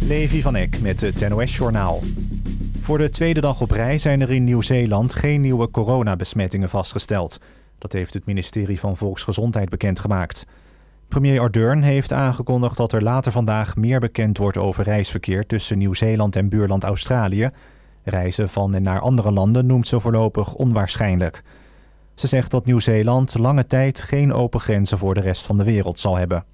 Levi van Eck met het NOS-journaal. Voor de tweede dag op rij zijn er in Nieuw-Zeeland geen nieuwe coronabesmettingen vastgesteld. Dat heeft het ministerie van Volksgezondheid bekendgemaakt. Premier Ardern heeft aangekondigd dat er later vandaag meer bekend wordt over reisverkeer tussen Nieuw-Zeeland en buurland Australië. Reizen van en naar andere landen noemt ze voorlopig onwaarschijnlijk. Ze zegt dat Nieuw-Zeeland lange tijd geen open grenzen voor de rest van de wereld zal hebben.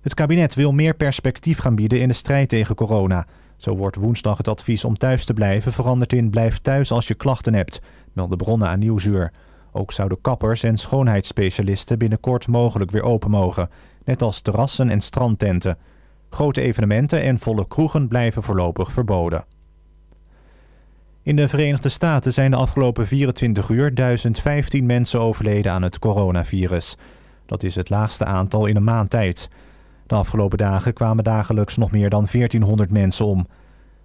Het kabinet wil meer perspectief gaan bieden in de strijd tegen corona. Zo wordt woensdag het advies om thuis te blijven veranderd in blijf thuis als je klachten hebt, melden bronnen aan Nieuwsuur. Ook zouden kappers en schoonheidsspecialisten binnenkort mogelijk weer open mogen, net als terrassen en strandtenten. Grote evenementen en volle kroegen blijven voorlopig verboden. In de Verenigde Staten zijn de afgelopen 24 uur 1015 mensen overleden aan het coronavirus. Dat is het laagste aantal in een maand tijd. De afgelopen dagen kwamen dagelijks nog meer dan 1400 mensen om.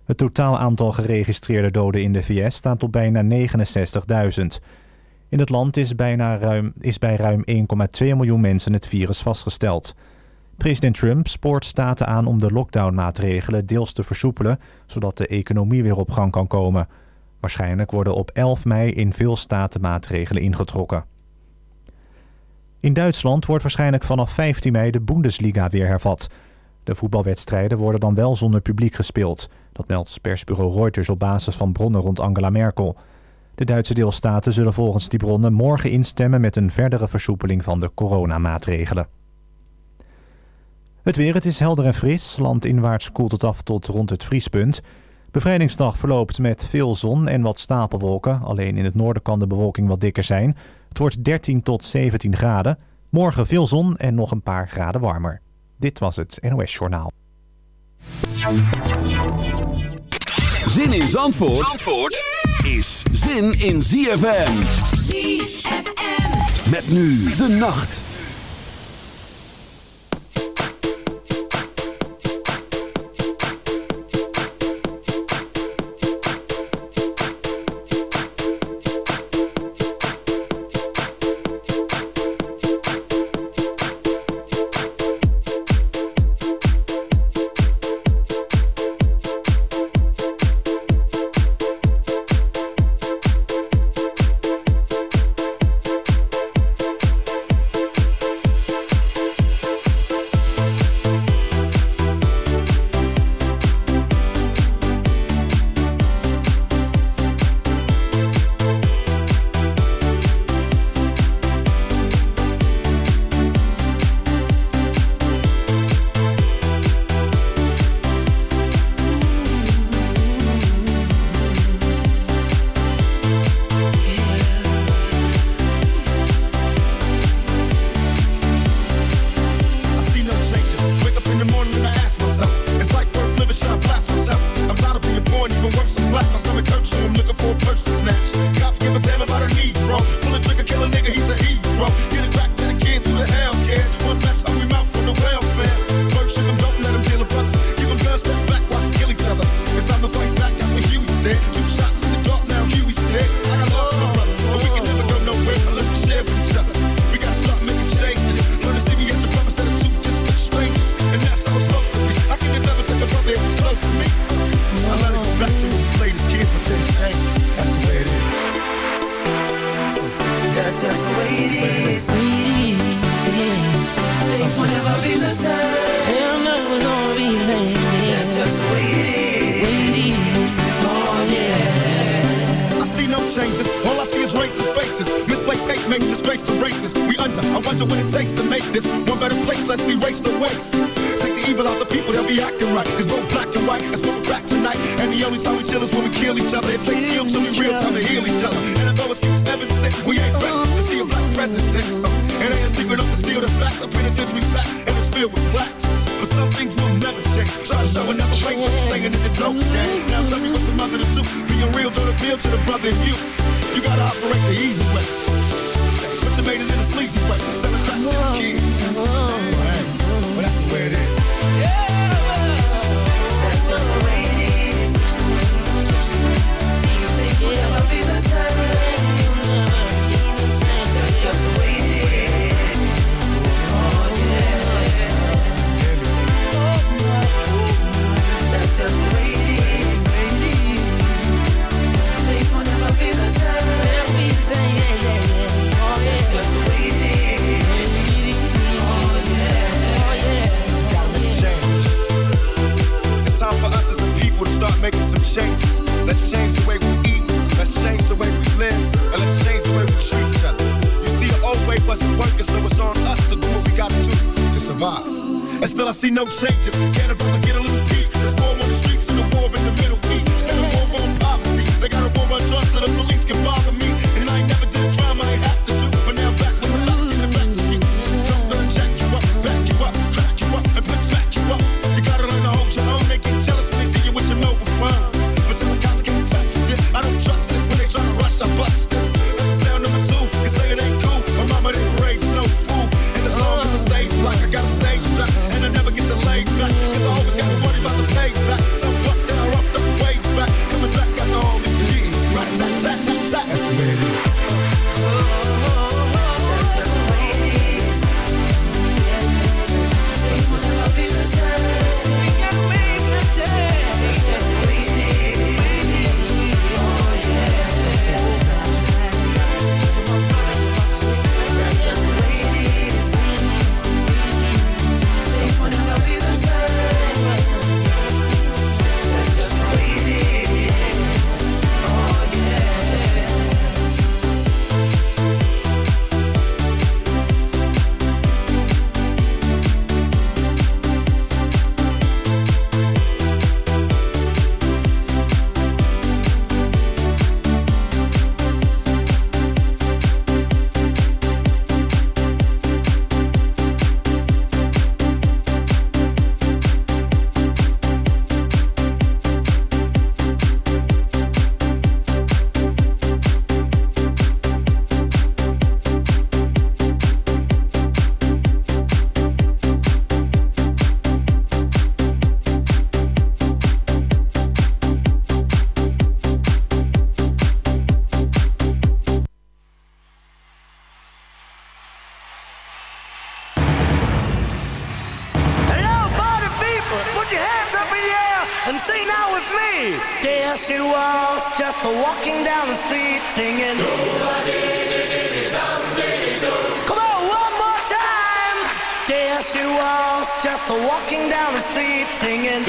Het totaal aantal geregistreerde doden in de VS staat op bijna 69.000. In het land is, bijna ruim, is bij ruim 1,2 miljoen mensen het virus vastgesteld. President Trump spoort staten aan om de lockdownmaatregelen deels te versoepelen, zodat de economie weer op gang kan komen. Waarschijnlijk worden op 11 mei in veel staten maatregelen ingetrokken. In Duitsland wordt waarschijnlijk vanaf 15 mei de Bundesliga weer hervat. De voetbalwedstrijden worden dan wel zonder publiek gespeeld. Dat meldt persbureau Reuters op basis van bronnen rond Angela Merkel. De Duitse deelstaten zullen volgens die bronnen morgen instemmen met een verdere versoepeling van de coronamaatregelen. Het weer, het is helder en fris. Landinwaarts koelt het af tot rond het vriespunt. Bevrijdingsdag verloopt met veel zon en wat stapelwolken. Alleen in het noorden kan de bewolking wat dikker zijn. Het wordt 13 tot 17 graden. Morgen veel zon en nog een paar graden warmer. Dit was het NOS Journaal. Zin in Zandvoort, Zandvoort is zin in ZFM. ZFM. Met nu de nacht. I wonder what it takes to make this one better place. Let's erase the waste. Take the evil out the people, they'll be acting right. It's both black and white. Let's smoke crack tonight. And the only time we chill is when we kill each other. It takes skill to be real time to heal each other. And although it seems evident, we ain't ready to see a black president. It ain't a secret the seal the facts. A penitentiary's back and it's filled with blacks. But some things will never change. Try to show and never break, but staying in the dope game. Now tell me what's the mother to do. Being real don't appeal to the brother in you. You gotta operate the easy way. But you made it in a sleazy way. Send it back to the kids. Right. Well, that's the way it is. making some changes. Let's change the way we eat. Let's change the way we live. And let's change the way we treat each other. You see, the old way wasn't working, so it's on us to do what we gotta do to survive. And still, I see no changes. Can't afford to get a little peace. There's war on the streets and a war in the Middle East. There she was, just walking down the street singing. Come on, one more time. There she was, just walking down the street singing.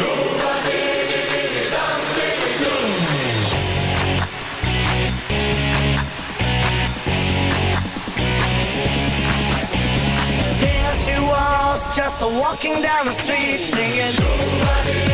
There she was, just walking down the street singing. Do a di.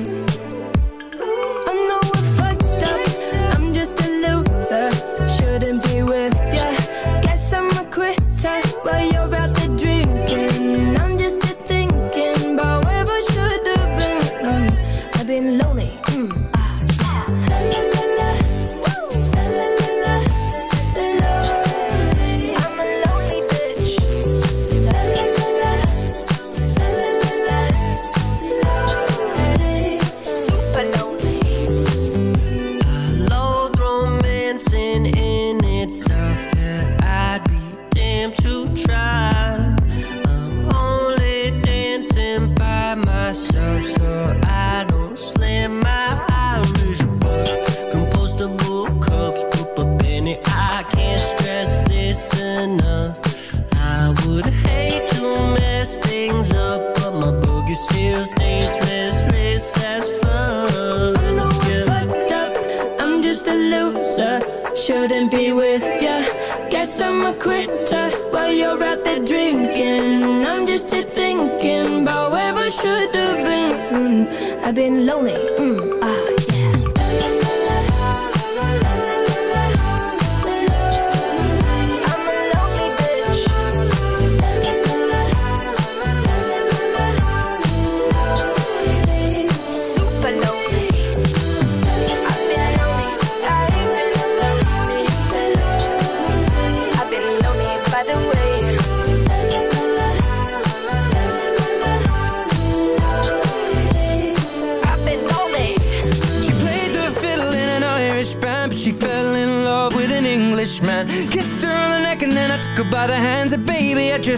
I've been lonely.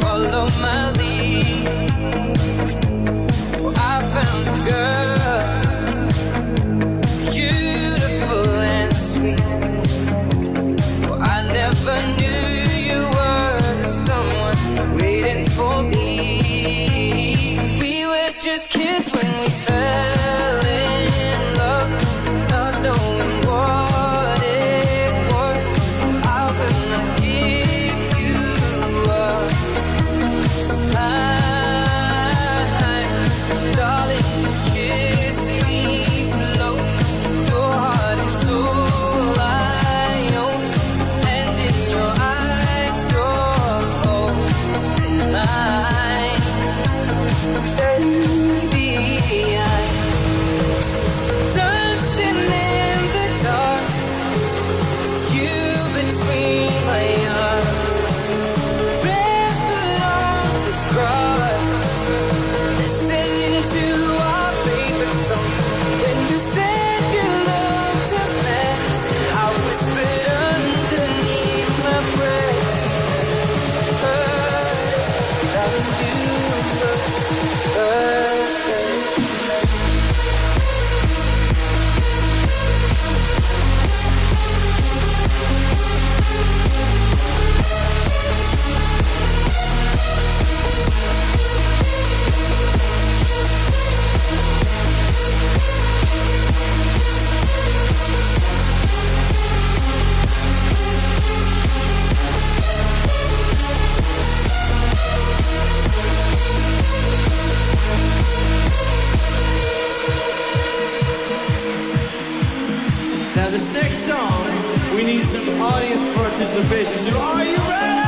Follow my lead. I found a Now this next song, we need some audience participation. So are you ready?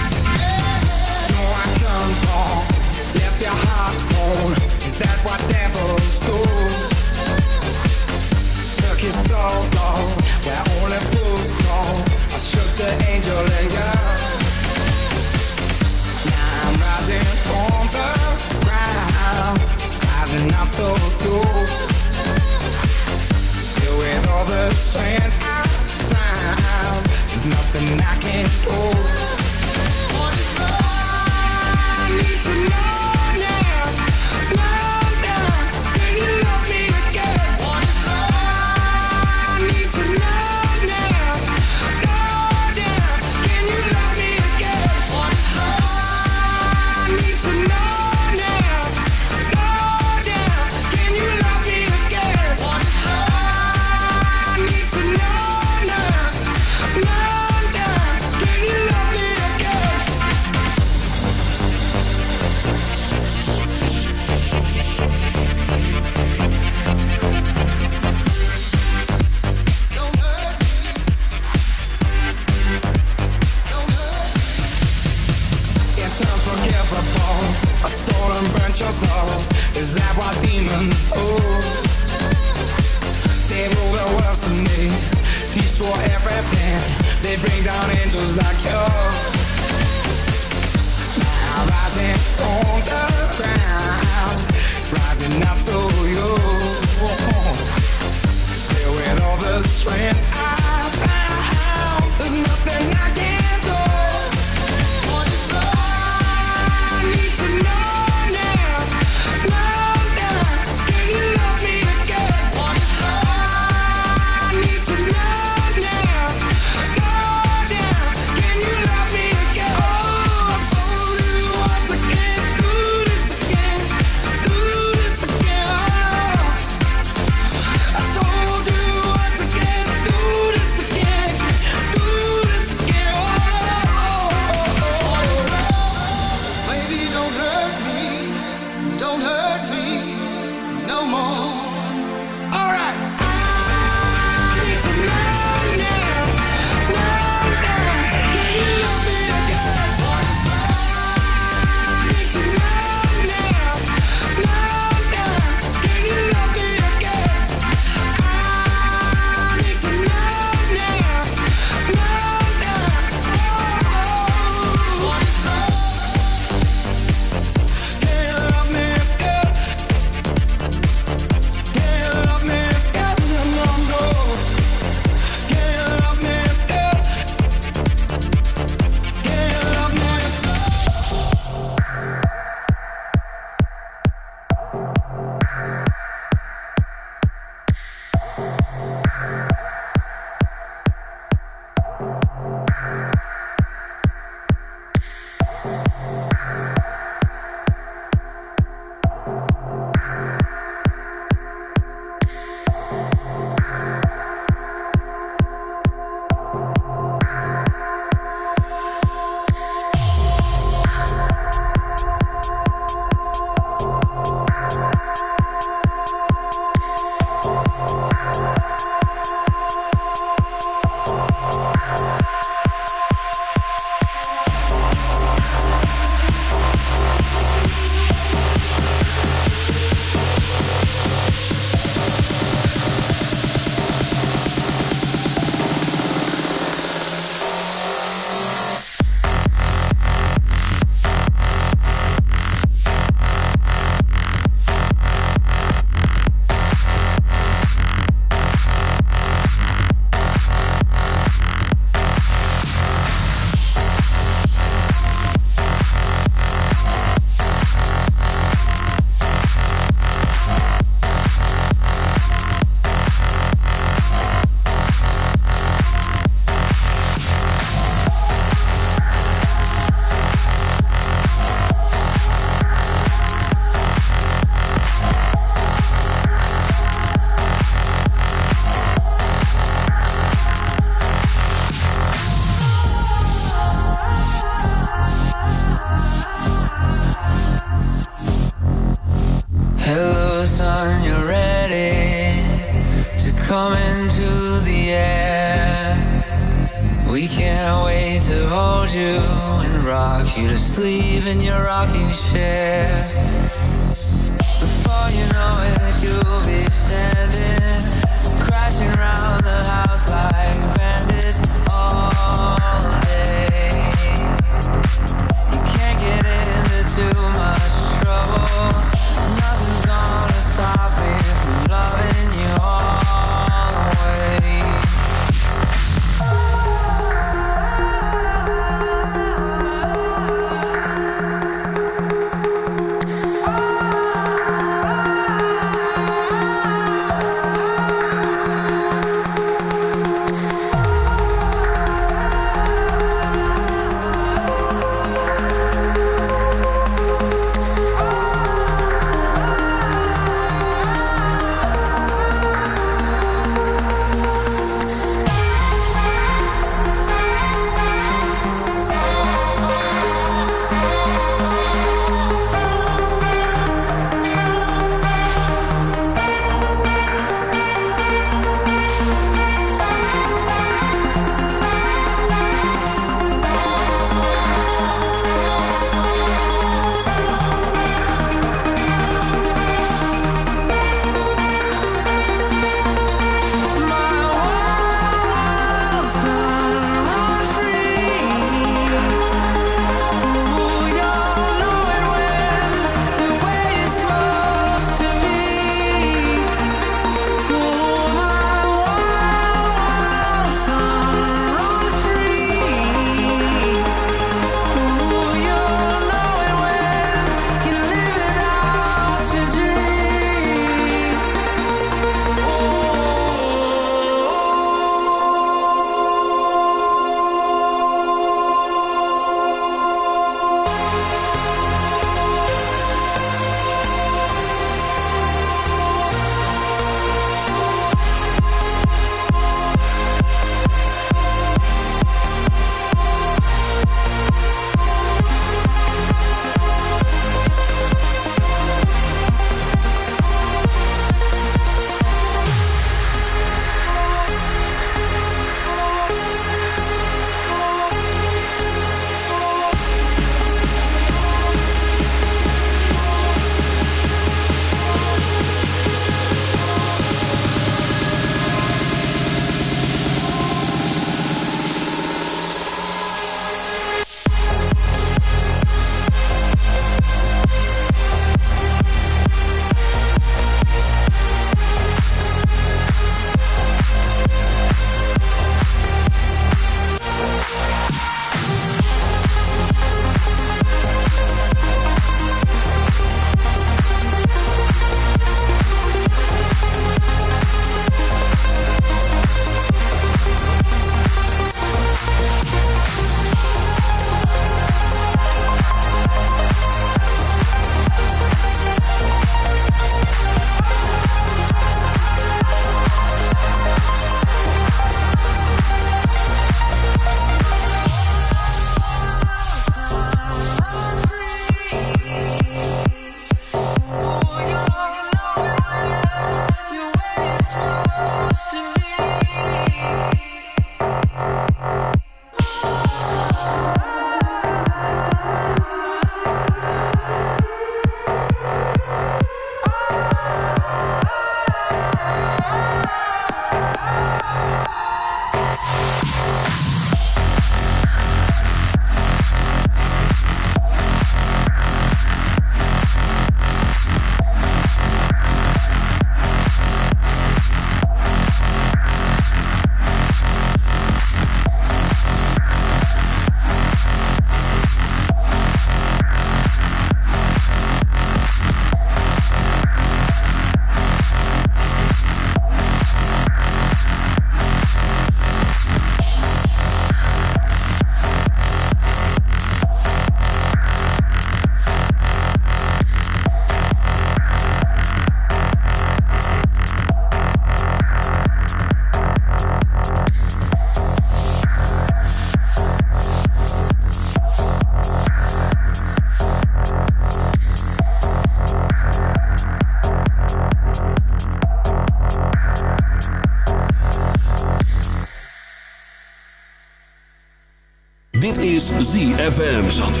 ZFM Zandvoort.